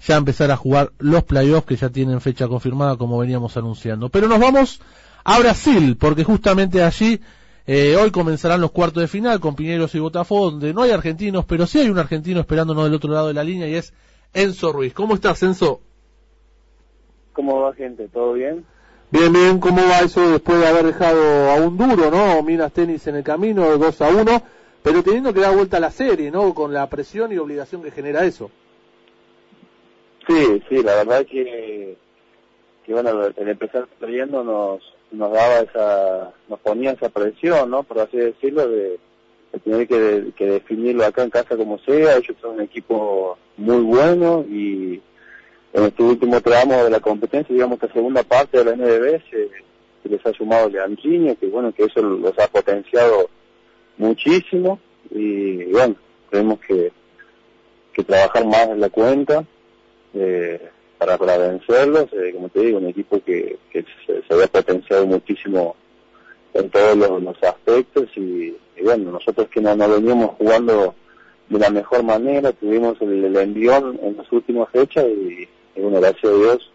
ya empezar a jugar los playoffs que ya tienen fecha confirmada como veníamos anunciando. Pero nos vamos a Brasil, porque justamente allí eh, hoy comenzarán los cuartos de final con Piñeros y Botafogo, donde no hay argentinos, pero sí hay un argentino esperándonos del otro lado de la línea y es Enzo Ruiz. ¿Cómo estás, Enzo? ¿Cómo va, gente? ¿Todo bien? Bien, bien. ¿Cómo va eso después de haber dejado a un duro, no? Minas Tenis en el camino, 2 a 1, pero teniendo que dar vuelta a la serie, ¿no? Con la presión y obligación que genera eso. Sí, sí, la verdad que, que bueno, el empezar perdiendo nos, nos daba esa, nos ponía esa presión, ¿no? Por así decirlo, de, tener que, definirlo acá en casa como sea. Ellos son un equipo muy bueno y en este último tramo de la competencia, digamos que segunda parte de la NDB se, les ha sumado Leandriño, que bueno, que eso los ha potenciado muchísimo y, bueno, tenemos que, que trabajar más en la cuenta. Eh, para, para vencerlos. Como te digo, un equipo que, que se, había potenciado muchísimo en todos los, aspectos y, bueno, nosotros que no, no veníamos jugando de la mejor manera, tuvimos el, envión en las últimas fechas y, bueno, gracias a Dios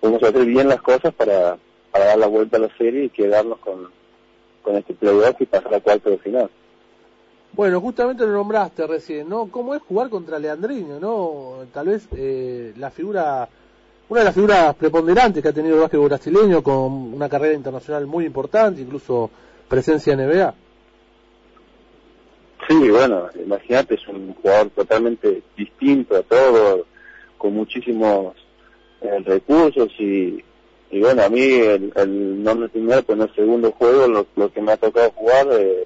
pudimos hacer bien las cosas para, para dar la vuelta a la serie y quedarnos con, con este playoff y pasar a cuarto de final. Bueno, justamente lo nombraste recién, ¿no? ¿Cómo es jugar contra Leandriño, no? Tal vez eh, la figura, una de las figuras preponderantes que ha tenido el básquet brasileño con una carrera internacional muy importante, incluso presencia en NBA. Sí, bueno, imagínate, es un jugador totalmente distinto a todo, con muchísimos eh, recursos y, y bueno, a mí el, el no primero, pues en el segundo juego lo, lo que me ha tocado jugar... Eh,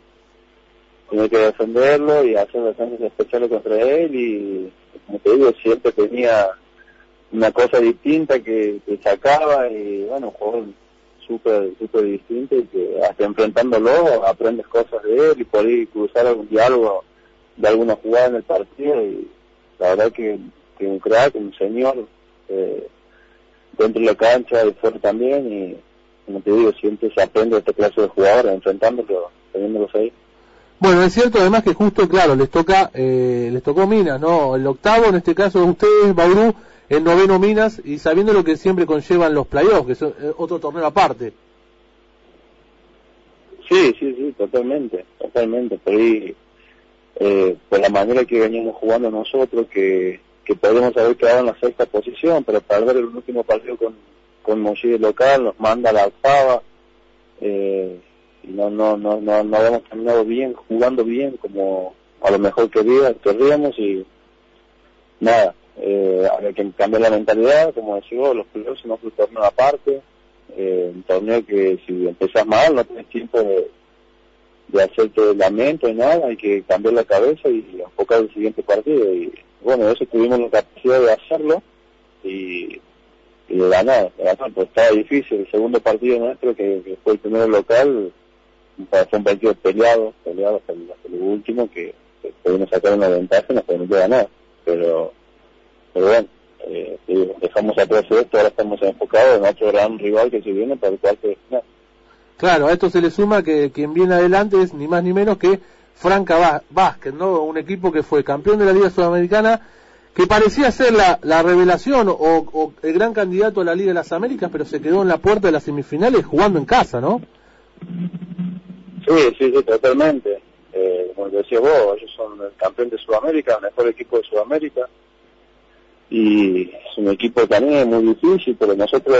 tenía que defenderlo y hacer bastante especiales contra él y como te digo siempre tenía una cosa distinta que, sacaba y bueno un jugador súper súper distinto y que hasta enfrentándolo aprendes cosas de él y ahí cruzar algún diálogo de alguna jugada en el partido y la verdad que, un crack, un señor eh, dentro de la cancha y fuera también y como te digo siempre se aprende de este clase de jugadores enfrentándolo, teniéndolos ahí. Bueno, es cierto además que justo, claro, les toca, eh, les tocó Minas, ¿no? El octavo, en este caso de ustedes, Bauru, el noveno Minas, y sabiendo lo que siempre conllevan los playoffs, que es eh, otro torneo aparte. Sí, sí, sí, totalmente, totalmente. Por ahí, eh, por la manera que veníamos jugando nosotros, que, que podemos haber quedado en la sexta posición, pero perder el último partido con, con local nos manda la octava. Eh, no no no no no habíamos terminado bien jugando bien como a lo mejor quería, querríamos y nada eh, había que cambiar la mentalidad como decía los primeros no fue un torneo aparte eh, un torneo que si empezás mal no tienes tiempo de, de hacerte lamento y nada hay que cambiar la cabeza y enfocar el siguiente partido y bueno eso tuvimos la capacidad de hacerlo y y ganar, pues estaba difícil. El segundo partido nuestro, que, que fue el primero local, fue un partido peleado, peleado hasta el, último, que, pudimos sacar una ventaja y nos permitió ganar. Pero, pero bueno, eh, dejamos atrás esto, ahora estamos enfocados en otro gran rival que se viene para el cuarto de final. Claro, a esto se le suma que quien viene adelante es ni más ni menos que Franca Vázquez, ¿no? Un equipo que fue campeón de la Liga Sudamericana, que parecía ser la, la revelación o, o, el gran candidato a la Liga de las Américas, pero se quedó en la puerta de las semifinales jugando en casa, ¿no? Sí, sí, sí, totalmente. Eh, como decía vos, ellos son el campeón de Sudamérica, el mejor equipo de Sudamérica. Y es un equipo también muy difícil, pero nosotros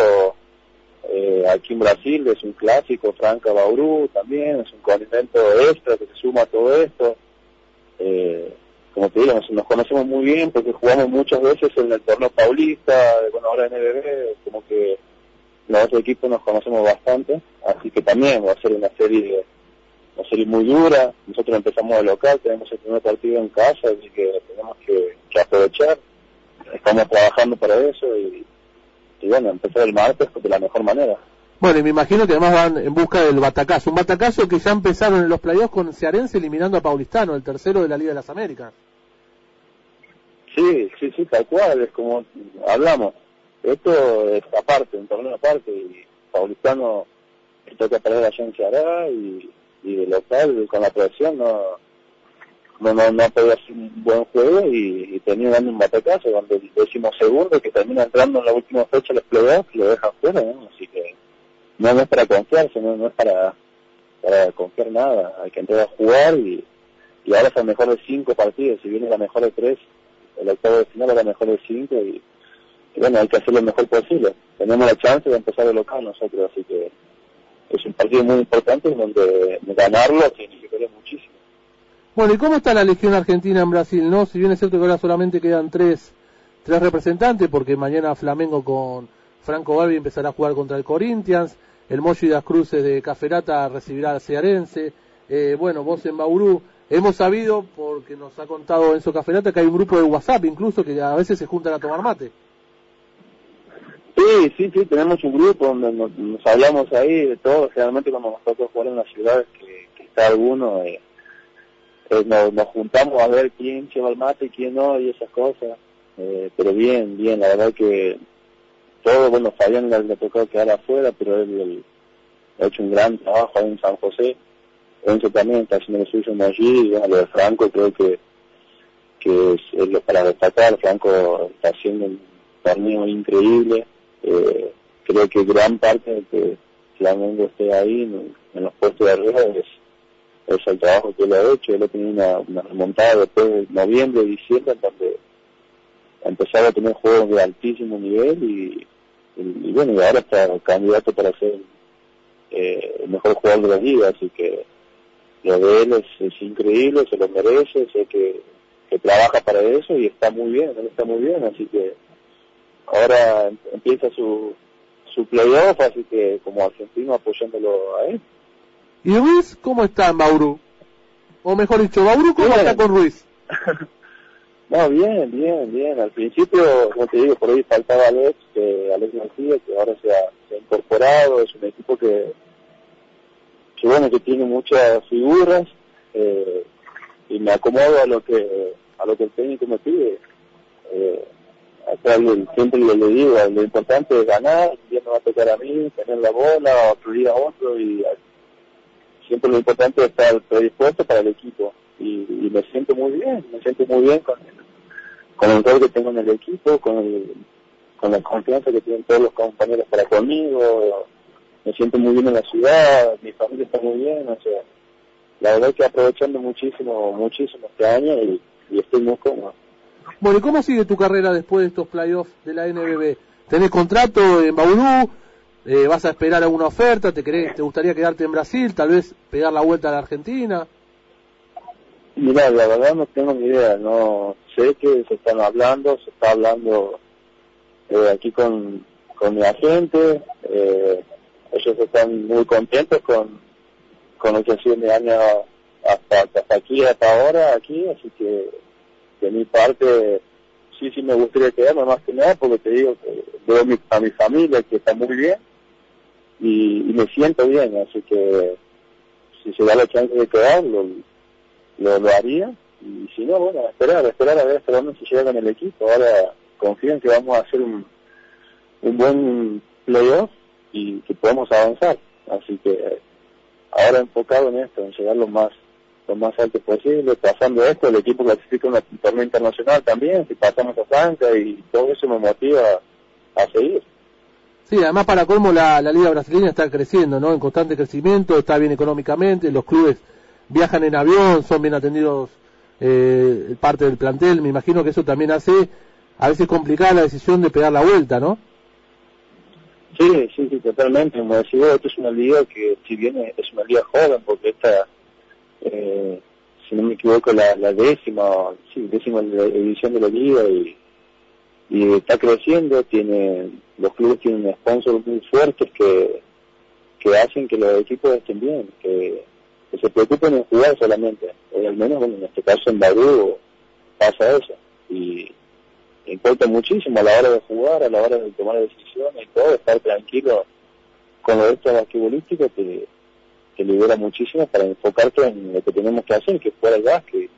eh, aquí en Brasil es un clásico, Franca Bauru también, es un condimento extra que se suma a todo esto. Eh, como te digo, nos, conocemos muy bien porque jugamos muchas veces en el torneo paulista, bueno, ahora en NBB, como que los otros equipos nos conocemos bastante, así que también va a ser una serie una serie muy dura, nosotros empezamos de local, tenemos el primer partido en casa, así que tenemos que, aprovechar, estamos trabajando para eso y, bueno, empezar el martes de la mejor manera. Bueno, y me imagino que además van en busca del batacazo, un batacazo que ya empezaron en los playoffs con Cearense eliminando a Paulistano, el tercero de la Liga de las Américas. Sí, sí, sí, tal cual, es como hablamos, esto es aparte, un torneo aparte, y Paulistano toca perder allá en Ceará y y de local con la presión no no, no, no podía hacer un buen juego y, tenía dando un batacazo donde el décimo segundo que termina entrando en la última fecha los playoffs lo deja fuera, así que no, es para confiarse, no, no es para, para confiar nada, hay que entrar a jugar y, y ahora es el mejor de cinco partidos, si viene la mejor de tres, el octavo de final es la mejor de cinco y, bueno, hay que hacer lo mejor posible. Tenemos la chance de empezar de local nosotros, así que es un partido muy importante en donde ganarlo significaría muchísimo. Bueno, ¿y cómo está la Legión Argentina en Brasil? no Si bien es cierto que ahora solamente quedan tres, tres representantes, porque mañana Flamengo con Franco Balbi empezará a jugar contra el Corinthians, el Mochi das Cruces de Caferata recibirá al Cearense, eh, bueno, vos en Bauru, hemos sabido, porque nos ha contado Enzo Caferata, que hay un grupo de WhatsApp incluso que a veces se juntan a tomar mate. Sí, sí, sí, tenemos un grupo donde nos, hablamos ahí de todo, generalmente cuando nos toca jugar en las ciudades que, está alguno, eh, eh, nos, juntamos a ver quién lleva el mate y quién no y esas cosas, eh, pero bien, bien, la verdad que todo, bueno, Fabián le, le tocó quedar afuera, pero él, ha hecho un gran trabajo en San José, Enzo también está haciendo lo suyo allí, y lo de Franco creo que que es, lo para destacar, Franco está haciendo un torneo increíble, eh, creo que gran parte de que Flamengo esté ahí en, los puestos de arriba es, el trabajo que él ha hecho. Él ha tenido una, remontada después de noviembre, diciembre, en donde empezaba a tener juegos de altísimo nivel y, y, bueno, y ahora está candidato para ser eh, el mejor jugador de la liga, así que lo de él es, es increíble, se lo merece, sé que, que trabaja para eso y está muy bien, él está muy bien, así que ahora empieza su, su playoff, así que como argentino apoyándolo a él. ¿Y Ruiz cómo está Bauru? O mejor dicho, ¿Bauru cómo está con Ruiz? no, bien, bien, bien. Al principio, como te digo, por ahí faltaba Alex, que Alex García, que ahora se ha, se ha incorporado, es un equipo que, que bueno, que tiene muchas figuras, eh, y me acomodo a lo que, a lo que el técnico me pide. Eh, siempre le, digo, lo importante es ganar, un día me va a tocar a mí, tener la bola, otro día a otro, y siempre lo importante es estar predispuesto para el equipo. Y, me siento muy bien, me siento muy bien con el, con el rol que tengo en el equipo, con, el, con la confianza que tienen todos los compañeros para conmigo, me siento muy bien en la ciudad, mi familia está muy bien, o sea, la verdad que aprovechando muchísimo, muchísimo este año y estoy muy cómodo. Bueno, ¿y cómo sigue tu carrera después de estos playoffs de la NBB? ¿Tenés contrato en Bauru? Eh, ¿Vas a esperar alguna oferta? ¿Te, querés, ¿Te gustaría quedarte en Brasil? ¿Tal vez pegar la vuelta a la Argentina? Mira, la verdad no tengo ni idea. No sé que se están hablando, se está hablando eh, aquí con, con mi agente. Eh, ellos están muy contentos con, con lo que ha sido mi año hasta, hasta aquí, hasta ahora, aquí, así que de mi parte sí, sí me gustaría quedarme más que nada porque te digo que veo a mi familia que está muy bien y, me siento bien, así que si se da la chance de quedar, lo, lo, haría y si no, bueno, esperar, esperar a ver hasta dónde se llega con el equipo. Ahora confío en que vamos a hacer un, un buen playoff y que podemos avanzar. Así que ahora enfocado en esto, en llegar lo más lo más alto posible, pasando esto, el equipo clasifica una torneo internacional también, si pasamos a Francia y todo eso me motiva a seguir. Sí, además para colmo la, la liga brasileña está creciendo, ¿no? En constante crecimiento, está bien económicamente, los clubes viajan en avión, son bien atendidos eh, parte del plantel, me imagino que eso también hace a veces complicada la decisión de pegar la vuelta, ¿no? Sí, sí, sí, totalmente. Como decía, esto es una liga que, si bien es una liga joven, porque esta eh, si no me equivoco, la, décima, sí, décima edición de la liga y, está creciendo, tiene, los clubes tienen sponsors muy fuertes que, que hacen que los equipos estén bien, que, se preocupen en jugar solamente, o al menos en este caso en Badú pasa eso, y importa muchísimo a la hora de jugar, a la hora de tomar decisiones y todo, estar tranquilo con lo esto basquetbolístico que que libera muchísimo para enfocarte en lo que tenemos que hacer, que fuera el gas, que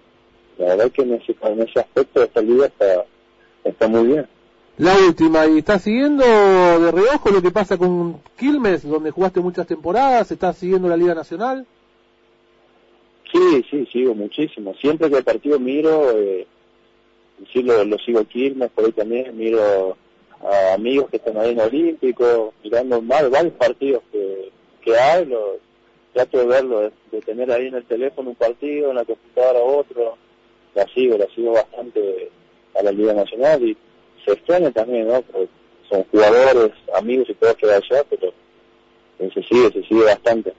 la verdad que en ese, en ese aspecto esta liga está, está muy bien. La última, ¿y estás siguiendo de reojo lo que pasa con Quilmes, donde jugaste muchas temporadas? ¿Estás siguiendo la Liga Nacional? Sí, sí, sigo muchísimo. Siempre que el partido miro, eh, sí lo, lo sigo aquí, por ahí también miro a amigos que están ahí en Olímpico, mirando más varios partidos que, que hay, trato de verlo, de, tener ahí en el teléfono un partido, en la computadora otro, la sigo, la sigo bastante a la Liga Nacional y se extraña también, ¿no? son jugadores, amigos y todo que allá, pero se sigue, se sigue bastante.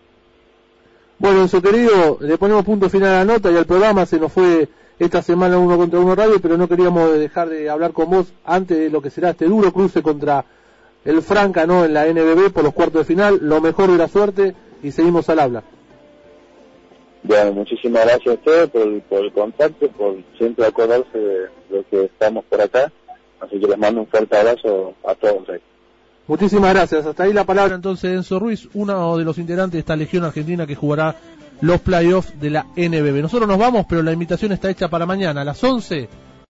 Bueno, eso querido, le ponemos punto final a la nota y al programa se nos fue esta semana uno contra uno radio, pero no queríamos dejar de hablar con vos antes de lo que será este duro cruce contra el Franca, ¿no? En la NBB por los cuartos de final. Lo mejor de la suerte y seguimos al habla. Bueno, muchísimas gracias a ustedes por, el contacto, por siempre acordarse de lo que estamos por acá. Así que les mando un fuerte abrazo a todos. Ahí. Muchísimas gracias. Hasta ahí la palabra entonces de Enzo Ruiz, uno de los integrantes de esta Legión Argentina que jugará los playoffs de la NBB. Nosotros nos vamos, pero la invitación está hecha para mañana a las 11